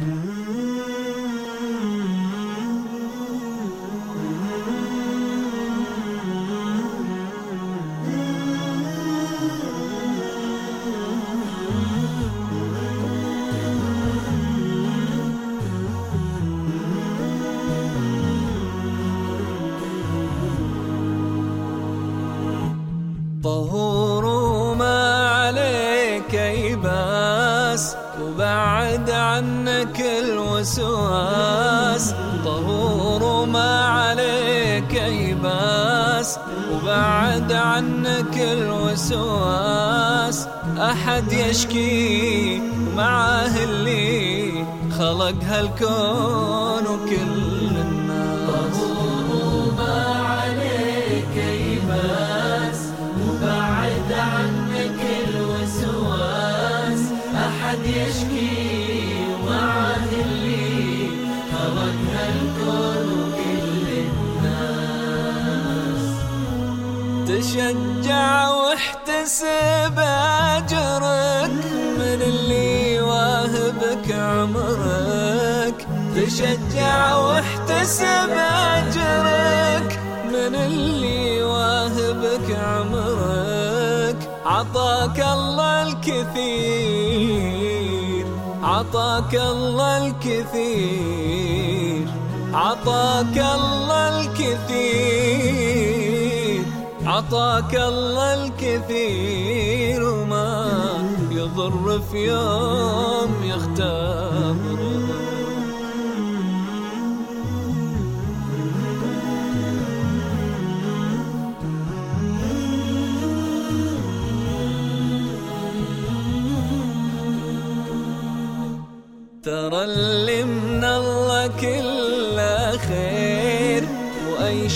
طهور عنك الوسواس طهور وما عليك يباس وبعد عنك الوسواس أحد يشكي معاه اللي خلق هالكون وكل الناس تشجع واحتسب أجرك من اللي واهبك عمرك. تشجع واحتسب أجرك من اللي واهبك عمرك. عطاك الله الكثير عطاك الله الكثير عطاك الله الكثير. عطاك الله الكثير وما يضر في يوم يختبر ترى اللي من الله كله خير.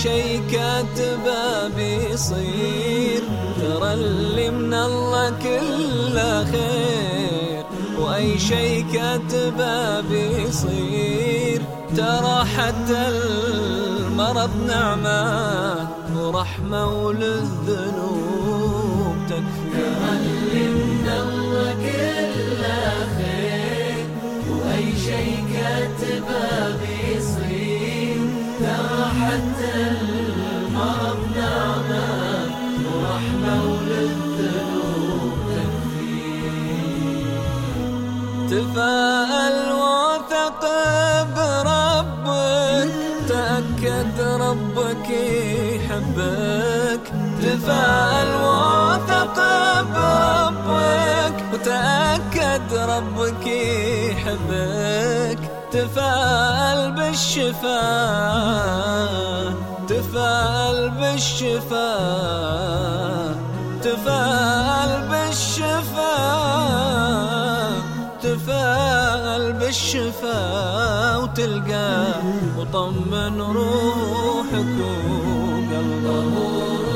شي كاتبه بيصير. ترى اللي من الله كله خير وأي شي كاتبه بيصير. ترى حتى المرض نعمه ورحمه وللذنوب حتى المرض نعمة ورحمة وللذنوب تفاءل وثق بربك تأكد ربك يحبك. تفاءل وثق بربك وتأكد ربك يحبك. تفاءل بالشفاء تفاءل بالشفاء تفاءل بالشفاء تفاءل بالشفاء وتلقى وطمن روحك وقلبك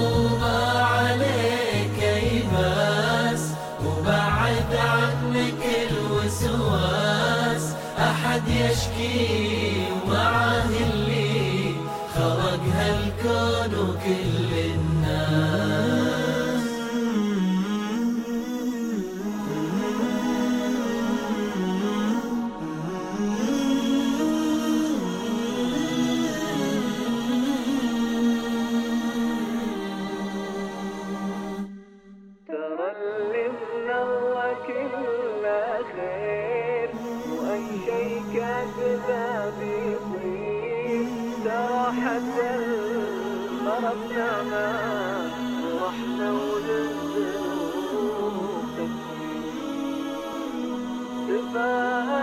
وكل الناس ترى اللي من الله كله خير وأي شي كاتبه نعمه ورحمه وللذنوب تكفي